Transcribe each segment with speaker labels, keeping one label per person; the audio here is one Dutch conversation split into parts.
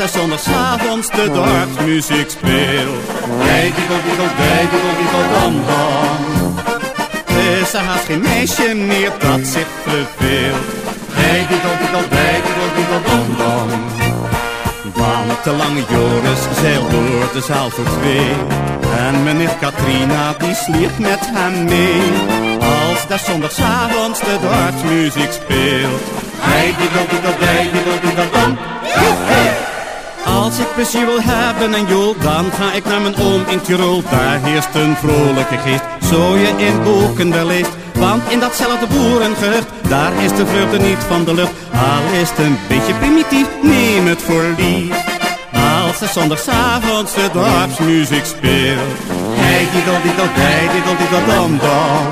Speaker 1: de zondagsavonds de dorpsmuziek speelt. Diekel, diekel, dij, diekel, diekel, dam, dam. Is er haast geen meisje meer dat zich verveelt. Diekel, dij, diekel, diekel, dam, dam. Want de lange Joris zeilt door de zaal voor twee. En meneer Katrina die sliert met hem mee. Als daar zondagsavonds de dorpsmuziek speelt. Hij die wil, die hij die die dan. Als plezier wil hebben en joel, dan ga ik naar mijn oom in Tirol. Daar heerst een vrolijke geest, zo je in boeken wel leest. Want in datzelfde boerengehucht, daar is de vreugde niet van de lucht. Al is het een beetje primitief, neem het voor lief. Als er zondagsavonds de dorpsmuziek speelt. Hij diddel diddel diddel dam dam.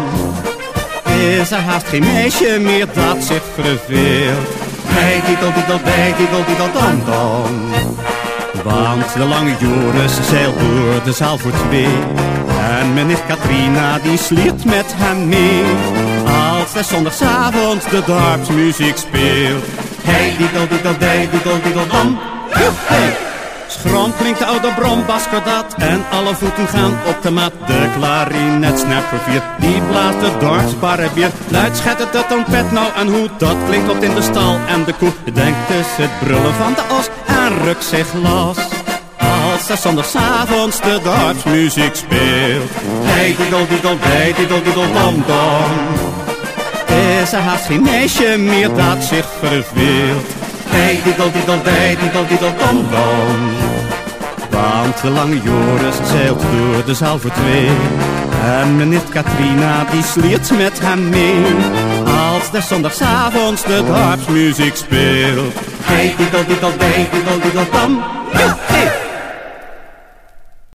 Speaker 1: Is er haast geen meisje meer dat zich verveelt. Hij diddel diddel hij diddel diddel dam dam. Want de lange Joris zeilt door de zaal voor twee. En meneer Katrina die sliert met hem mee. Als er zondagsavond de dorpsmuziek speelt. Hey, dam. Hey. Schrom klinkt de oude brombaskordat en alle voeten gaan op de mat. De klarinet snapper vier, die blaast de dorpsbarre weer. Luid schettert de trompet nou en hoe, dat klinkt op in de stal en de koe. Denkt dus het brullen van de os en rukt zich los. Als er zondagsavonds de dorpsmuziek speelt. Hey, diddel, diddel, bij, diddel, diddel, dam, dam. Is er haast geen meisje meer dat zich verveelt. Hey, diddel, diddel, bij, diddel, diddel, dam, dam. Want de lange Joris zeilt door de zaal voor twee. En meneer Katrina die sliert met hem mee. Als de zondagsavonds de dorpsmuziek speelt. Hey, diddel, diddel, bij, diddel, diddel, dam.